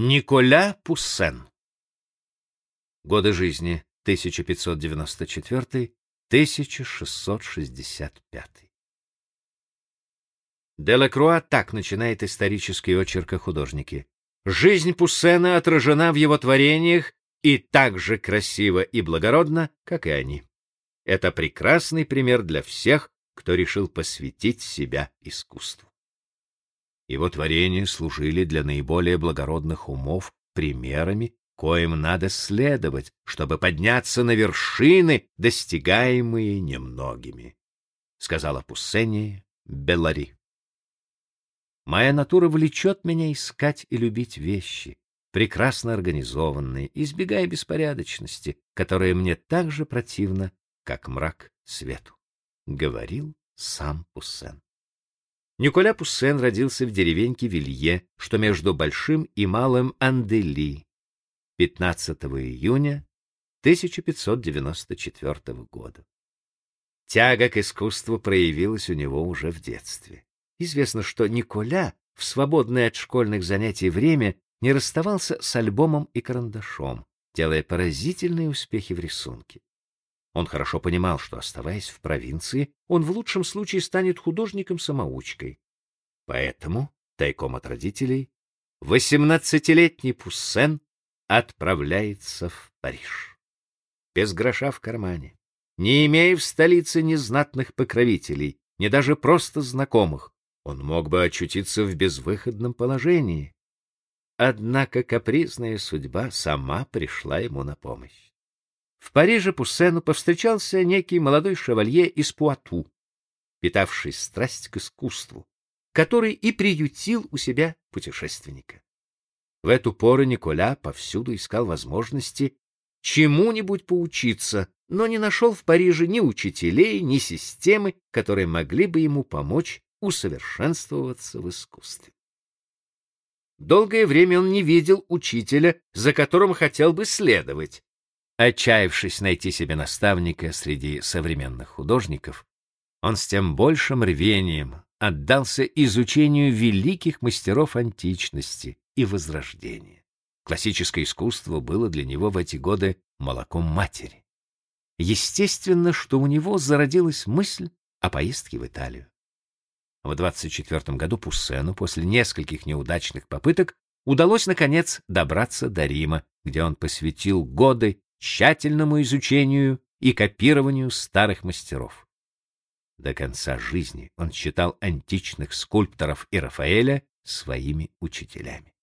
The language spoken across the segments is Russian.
Николя Пуссен. Годы жизни 1594-1665. Делакруа так начинает исторический очерк о художнике. Жизнь Пуссена отражена в его творениях и так же красиво и благородно, как и они. Это прекрасный пример для всех, кто решил посвятить себя искусству. Его творения служили для наиболее благородных умов примерами, коим надо следовать, чтобы подняться на вершины, достигаемые немногими, сказала Пуссения Беллари. Моя натура влечет меня искать и любить вещи, прекрасно организованные, избегая беспорядочности, которая мне так же противна, как мрак свету, говорил сам Пуссен. Николя Пуссен родился в деревеньке Вилье, что между Большим и Малым Андели, 15 июня 1594 года. Тяга к искусству проявилась у него уже в детстве. Известно, что Николя в свободное от школьных занятий время не расставался с альбомом и карандашом, делая поразительные успехи в рисунке. Он хорошо понимал, что, оставаясь в провинции, он в лучшем случае станет художником-самоучкой. Поэтому, тайком от родителей, восемнадцатилетний Пуссен отправляется в Париж. Без гроша в кармане, не имея в столице ни знатных покровителей, ни даже просто знакомых, он мог бы очутиться в безвыходном положении. Однако капризная судьба сама пришла ему на помощь. В Париже Пуссену повстречался некий молодой шевалье из Пуату, питавший страсть к искусству, который и приютил у себя путешественника. В эту пору Николя повсюду искал возможности чему-нибудь поучиться, но не нашел в Париже ни учителей, ни системы, которые могли бы ему помочь усовершенствоваться в искусстве. Долгое время он не видел учителя, за которым хотел бы следовать, Отчаявшись найти себе наставника среди современных художников, он с тем большим рвением отдался изучению великих мастеров античности и Возрождения. Классическое искусство было для него в эти годы молоком матери. Естественно, что у него зародилась мысль о поездке в Италию. В 24 году Пуссену после нескольких неудачных попыток удалось наконец добраться до Рима, где он посвятил годы тщательному изучению и копированию старых мастеров. До конца жизни он считал античных скульпторов и Рафаэля своими учителями.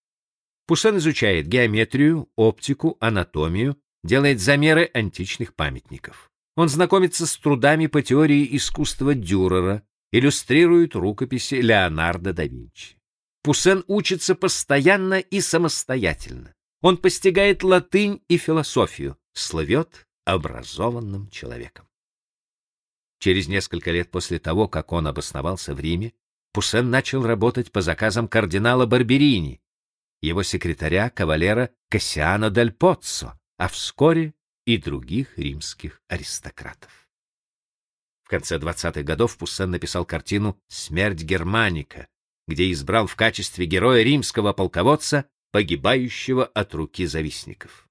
Пуссен изучает геометрию, оптику, анатомию, делает замеры античных памятников. Он знакомится с трудами по теории искусства Дюрера, иллюстрирует рукописи Леонардо да Винчи. Пуссен учится постоянно и самостоятельно. Он постигает латынь и философию, слывет образованным человеком. Через несколько лет после того, как он обосновался в Риме, Пуссен начал работать по заказам кардинала Барберини, его секретаря кавалера Кассиано дель Поццо, а вскоре и других римских аристократов. В конце 20-х годов Пуссен написал картину «Смерть Германика», где избрал в качестве героя римского полководца, погибающего от руки завистников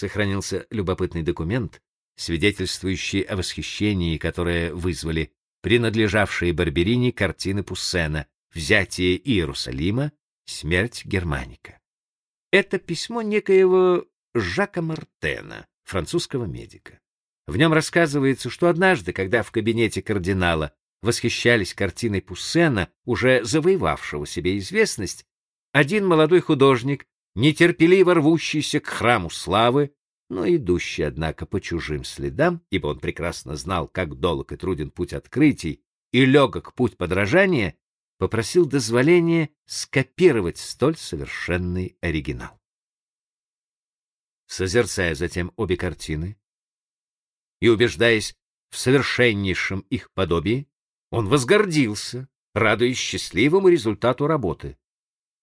сохранился любопытный документ, свидетельствующий о восхищении, которое вызвали принадлежавшие Барберини картины Пуссена «Взятие Иерусалима», «Смерть Германика». Это письмо некоего Жака Мартена, французского медика. В нем рассказывается, что однажды, когда в кабинете кардинала восхищались картиной Пуссена, уже завоевавшего себе известность, один молодой художник нетерпеливо рвущийся к храму славы, но идущий, однако, по чужим следам, ибо он прекрасно знал, как долг и труден путь открытий и легок путь подражания, попросил дозволения скопировать столь совершенный оригинал. Созерцая затем обе картины и убеждаясь в совершеннейшем их подобии, он возгордился, радуясь счастливому результату работы.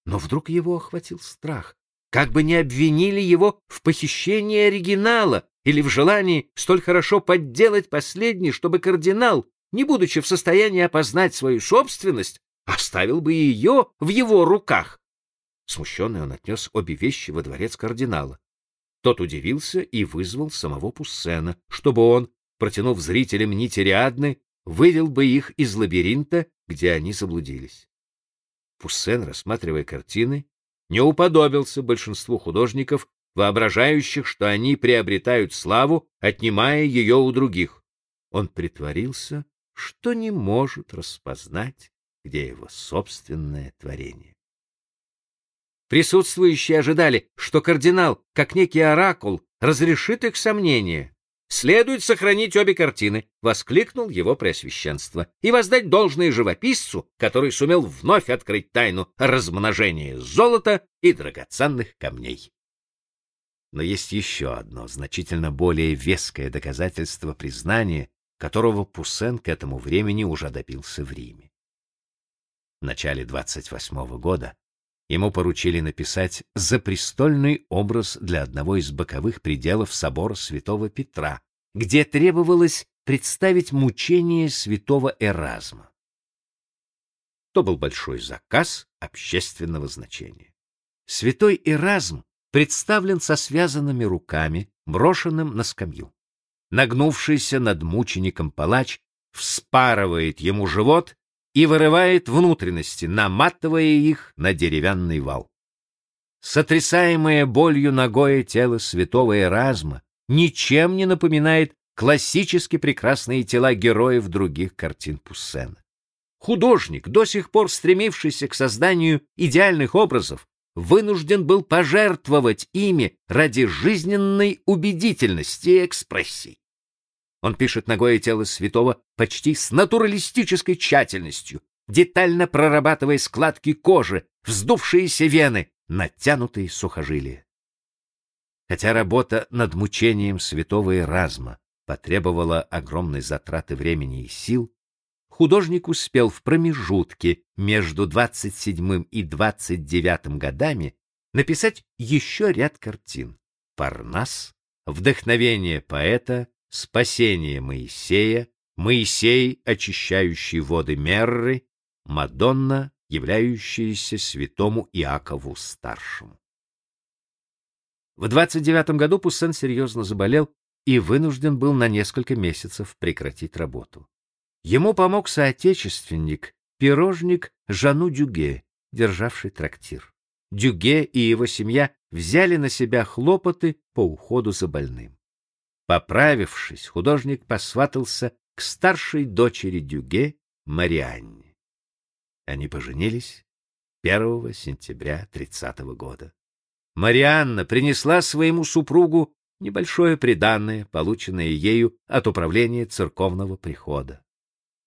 Но вдруг его охватил страх, как бы не обвинили его в похищении оригинала или в желании столь хорошо подделать последний, чтобы кардинал, не будучи в состоянии опознать свою собственность, оставил бы ее в его руках. Смущенный он отнес обе вещи во дворец кардинала. Тот удивился и вызвал самого Пуссена, чтобы он, протянув зрителям нити Риадны, вывел бы их из лабиринта, где они заблудились. Пуссен, рассматривая картины, не уподобился большинству художников, воображающих, что они приобретают славу, отнимая ее у других. Он притворился, что не может распознать, где его собственное творение. Присутствующие ожидали, что кардинал, как некий оракул, разрешит их сомнения. Следует сохранить обе картины, воскликнул его преосвященство, и воздать должное живописцу, который сумел вновь открыть тайну размножения золота и драгоценных камней. Но есть еще одно значительно более веское доказательство признания, которого Пуссен к этому времени уже добился в Риме. В начале 28 -го года ему поручили написать запрестольный образ для одного из боковых пределов собора Святого Петра, где требовалось представить мучение святого Эразма. То был большой заказ общественного значения. Святой Эразм представлен со связанными руками, брошенным на скамью. Нагнувшийся над мучеником палач вспарывает ему живот и вырывает внутренности, наматывая их на деревянный вал. Сотрясаемое болью ногое тело святого Эразма ничем не напоминает классически прекрасные тела героев других картин Пуссена. Художник, до сих пор стремившийся к созданию идеальных образов, вынужден был пожертвовать ими ради жизненной убедительности и экспрессии. Он пишет ногое тело святого почти с натуралистической тщательностью, детально прорабатывая складки кожи, вздувшиеся вены, натянутые сухожилия. Хотя работа над мучением святого Эразма потребовала огромной затраты времени и сил, художник успел в промежутке между 27 и 29 годами написать еще ряд картин: Парнас, Вдохновение поэта, Спасение Моисея, Моисей, очищающий воды Мерры, Мадонна, являющаяся святому Иакову старшему. В 29 году Пуссен серьезно заболел и вынужден был на несколько месяцев прекратить работу. Ему помог соотечественник, пирожник Жану Дюге, державший трактир. Дюге и его семья взяли на себя хлопоты по уходу за больным. Поправившись, художник посватался к старшей дочери Дюге, Марианне. Они поженились 1 сентября 30 -го года. Марианна принесла своему супругу небольшое приданое, полученное ею от управления церковного прихода.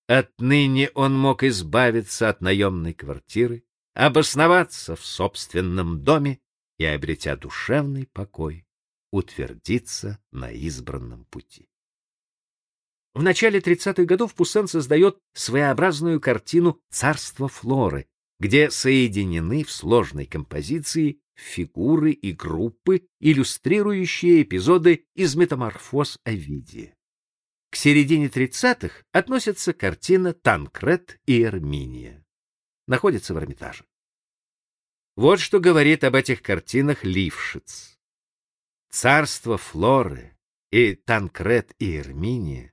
Отныне он мог избавиться от наемной квартиры, обосноваться в собственном доме и, обретя душевный покой, утвердиться на избранном пути. В начале 30-х годов Пуссен создает своеобразную картину «Царство Флоры», где соединены в сложной композиции фигуры и группы, иллюстрирующие эпизоды из метаморфоз Овидия. К середине 30-х относится картина Танкрет и Эрминия. Находится в Эрмитаже. Вот что говорит об этих картинах Лившиц. Царство Флоры и Танкрет и Эрминия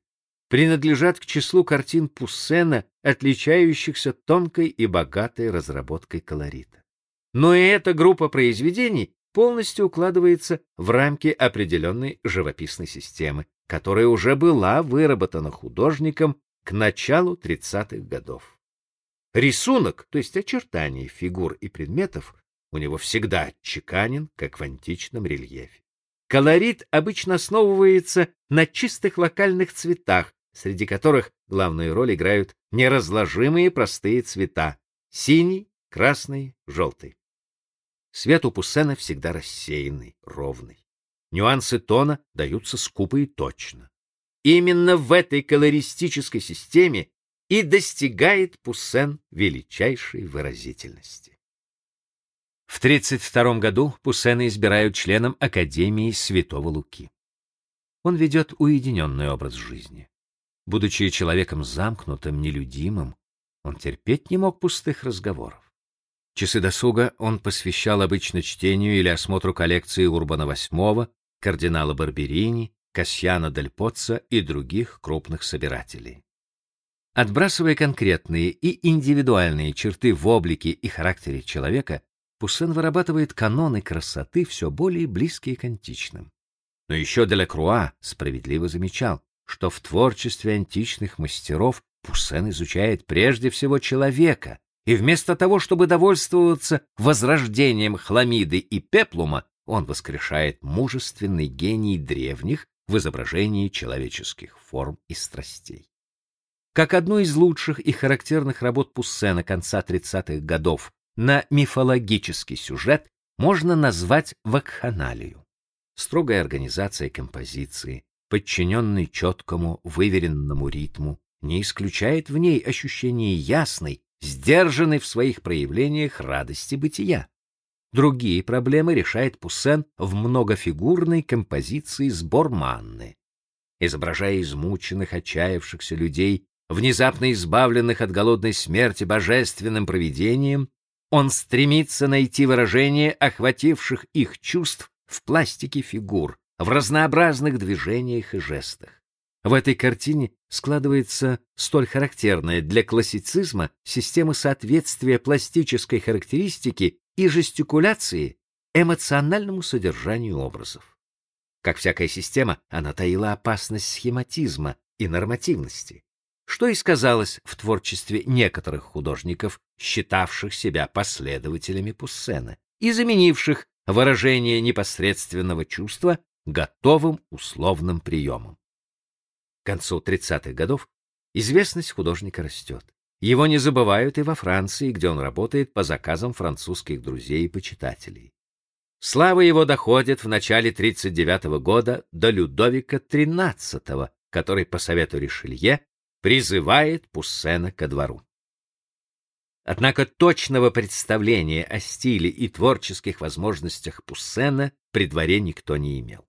принадлежат к числу картин Пуссена, отличающихся тонкой и богатой разработкой колорита. Но и эта группа произведений полностью укладывается в рамки определенной живописной системы, которая уже была выработана художником к началу 30-х годов. Рисунок, то есть очертания фигур и предметов, у него всегда отчеканен, как в античном рельефе. Колорит обычно основывается на чистых локальных цветах, среди которых главную роль играют неразложимые простые цвета — синий, красный, желтый. Свет у Пуссена всегда рассеянный, ровный. Нюансы тона даются скупо и точно. Именно в этой колористической системе и достигает Пуссен величайшей выразительности. В 32 году Пуссена избирают членом Академии Святого Луки. Он ведет уединенный образ жизни. Будучи человеком замкнутым, нелюдимым, он терпеть не мог пустых разговоров. Часы досуга он посвящал обычно чтению или осмотру коллекции Урбана VIII, кардинала Барберини, Кассиана дель Поццо и других крупных собирателей. Отбрасывая конкретные и индивидуальные черты в облике и характере человека, Пуссен вырабатывает каноны красоты все более близкие к античным. Но еще Делакруа справедливо замечал, что в творчестве античных мастеров Пуссен изучает прежде всего человека, и вместо того, чтобы довольствоваться возрождением хламиды и пеплума, он воскрешает мужественный гений древних в изображении человеческих форм и страстей. Как одну из лучших и характерных работ Пуссена конца 30-х годов на мифологический сюжет можно назвать вакханалию. Строгая организация композиции, подчиненный четкому, выверенному ритму, не исключает в ней ощущение ясной, сдержанной в своих проявлениях радости бытия. Другие проблемы решает Пуссен в многофигурной композиции «Сбор манны». Изображая измученных, отчаявшихся людей, внезапно избавленных от голодной смерти божественным провидением, он стремится найти выражение охвативших их чувств в пластике фигур, в разнообразных движениях и жестах. В этой картине складывается столь характерная для классицизма система соответствия пластической характеристики и жестикуляции эмоциональному содержанию образов. Как всякая система, она таила опасность схематизма и нормативности что и сказалось в творчестве некоторых художников, считавших себя последователями Пуссена и заменивших выражение непосредственного чувства готовым условным приемом. К концу 30-х годов известность художника растет. Его не забывают и во Франции, где он работает по заказам французских друзей и почитателей. Слава его доходит в начале 39 -го года до Людовика XIII, который по совету Ришелье призывает Пуссена ко двору. Однако точного представления о стиле и творческих возможностях Пуссена при дворе никто не имел.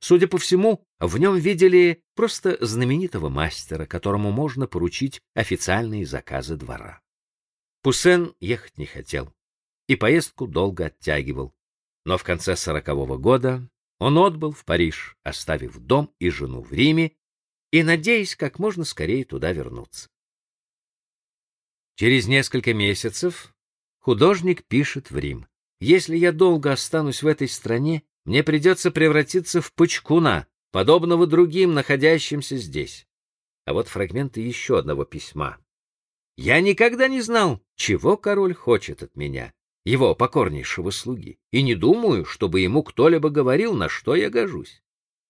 Судя по всему, в нем видели просто знаменитого мастера, которому можно поручить официальные заказы двора. Пуссен ехать не хотел и поездку долго оттягивал, но в конце сорокового года он отбыл в Париж, оставив дом и жену в Риме и надеясь как можно скорее туда вернуться. Через несколько месяцев художник пишет в Рим. Если я долго останусь в этой стране, мне придется превратиться в пучкуна, подобного другим, находящимся здесь. А вот фрагменты еще одного письма. Я никогда не знал, чего король хочет от меня, его покорнейшего слуги, и не думаю, чтобы ему кто-либо говорил, на что я гожусь.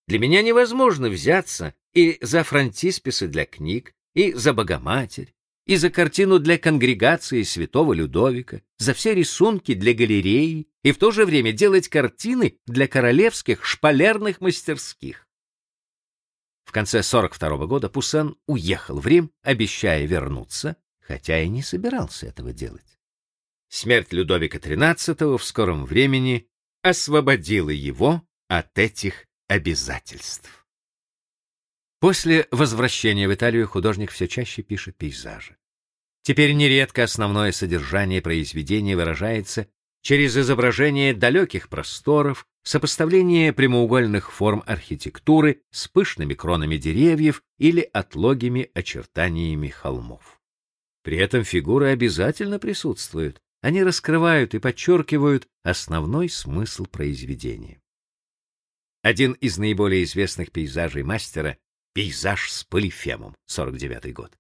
Для меня невозможно взяться и за фронтисписы для книг, и за Богоматерь, и за картину для конгрегации святого Людовика, за все рисунки для галереи, и в то же время делать картины для королевских шпалерных мастерских. В конце 42 -го года Пуссен уехал в Рим, обещая вернуться, хотя и не собирался этого делать. Смерть Людовика XIII в скором времени освободила его от этих обязательств. После возвращения в Италию художник все чаще пишет пейзажи. Теперь нередко основное содержание произведения выражается через изображение далеких просторов, сопоставление прямоугольных форм архитектуры с пышными кронами деревьев или отлогими очертаниями холмов. При этом фигуры обязательно присутствуют, они раскрывают и подчеркивают основной смысл произведения. Один из наиболее известных пейзажей мастера — пейзаж с полифемом, 49 год.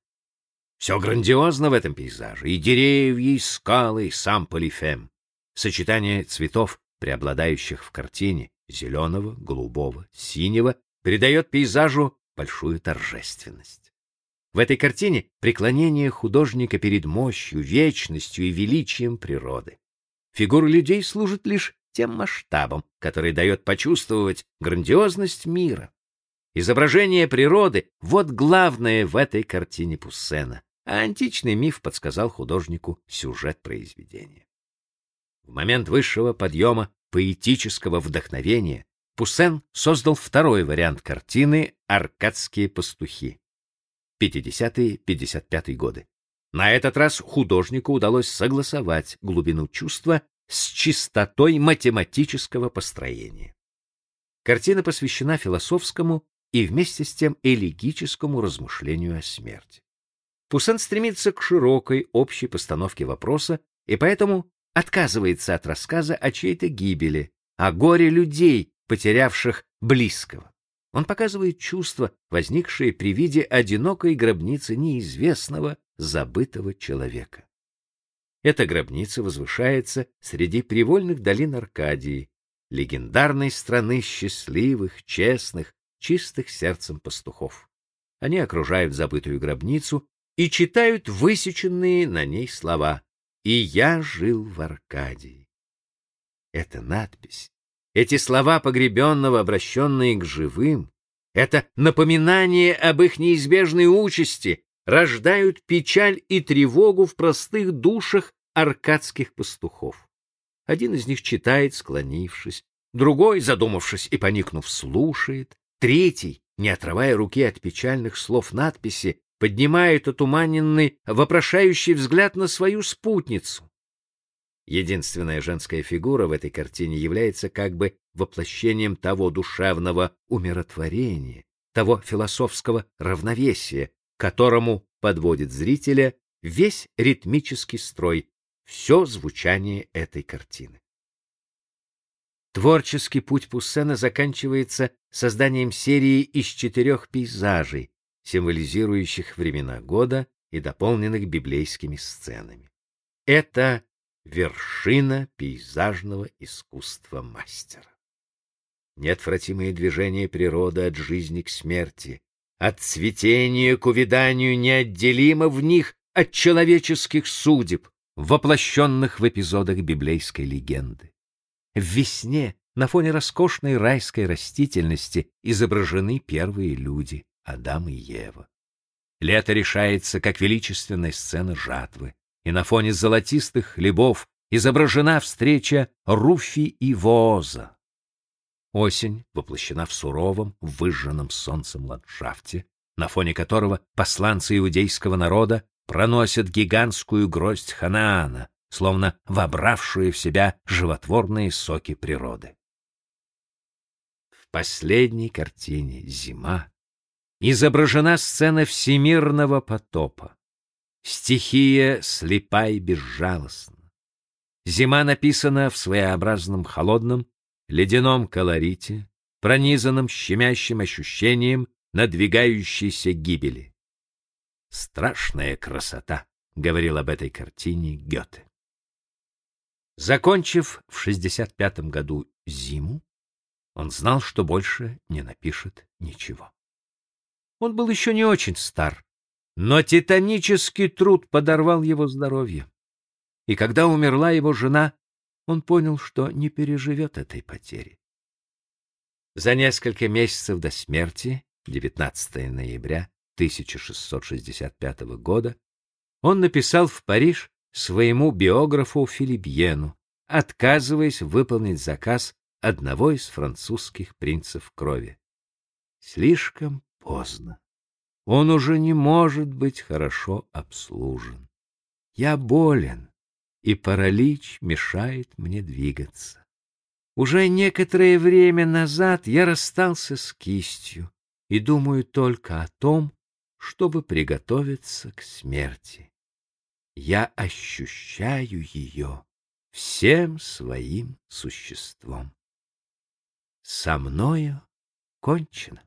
Все грандиозно в этом пейзаже, и деревья, и скалы, и сам полифем. Сочетание цветов, преобладающих в картине, зеленого, голубого, синего, придает пейзажу большую торжественность. В этой картине преклонение художника перед мощью, вечностью и величием природы. Фигуры людей служат лишь тем масштабом, который дает почувствовать грандиозность мира. Изображение природы — вот главное в этой картине Пуссена, а античный миф подсказал художнику сюжет произведения. В момент высшего подъема поэтического вдохновения Пуссен создал второй вариант картины «Аркадские пастухи» 50-55 годы. На этот раз художнику удалось согласовать глубину чувства с чистотой математического построения. Картина посвящена философскому и вместе с тем элегическому размышлению о смерти. Пуссен стремится к широкой общей постановке вопроса и поэтому отказывается от рассказа о чьей-то гибели, о горе людей, потерявших близкого. Он показывает чувства, возникшие при виде одинокой гробницы неизвестного, забытого человека. Эта гробница возвышается среди привольных долин Аркадии, легендарной страны счастливых, честных, чистых сердцем пастухов. Они окружают забытую гробницу и читают высеченные на ней слова «И я жил в Аркадии». Эта надпись, эти слова погребенного, обращенные к живым, это напоминание об их неизбежной участи, рождают печаль и тревогу в простых душах аркадских пастухов. Один из них читает, склонившись, другой, задумавшись и поникнув, слушает, третий, не отрывая руки от печальных слов надписи, поднимает отуманенный, вопрошающий взгляд на свою спутницу. Единственная женская фигура в этой картине является как бы воплощением того душевного умиротворения, того философского равновесия, которому подводит зрителя весь ритмический строй, все звучание этой картины. Творческий путь Пуссена заканчивается созданием серии из четырех пейзажей, символизирующих времена года и дополненных библейскими сценами. Это вершина пейзажного искусства мастера. Неотвратимые движения природы от жизни к смерти, от цветения к увяданию неотделимо в них от человеческих судеб, воплощенных в эпизодах библейской легенды. В весне на фоне роскошной райской растительности изображены первые люди Адам и Ева. Лето решается как величественная сцена жатвы, и на фоне золотистых хлебов изображена встреча Руфи и Воза. Осень воплощена в суровом, выжженном солнцем ландшафте, на фоне которого посланцы иудейского народа проносят гигантскую гроздь Ханаана, словно вобравшую в себя животворные соки природы. В последней картине «Зима» изображена сцена всемирного потопа. Стихия слепа и безжалостна. Зима написана в своеобразном холодном, ледяном колорите, пронизанном щемящим ощущением надвигающейся гибели. Страшная красота, говорил об этой картине Гёте. Закончив в 65 году зиму, он знал, что больше не напишет ничего. Он был еще не очень стар, но титанический труд подорвал его здоровье. И когда умерла его жена, он понял, что не переживет этой потери. За несколько месяцев до смерти, 19 ноября 1665 года, он написал в Париж своему биографу Филипьену, отказываясь выполнить заказ одного из французских принцев крови. Слишком поздно. Он уже не может быть хорошо обслужен. Я болен, и паралич мешает мне двигаться. Уже некоторое время назад я расстался с кистью и думаю только о том, чтобы приготовиться к смерти. Я ощущаю ее всем своим существом. Со мною кончено.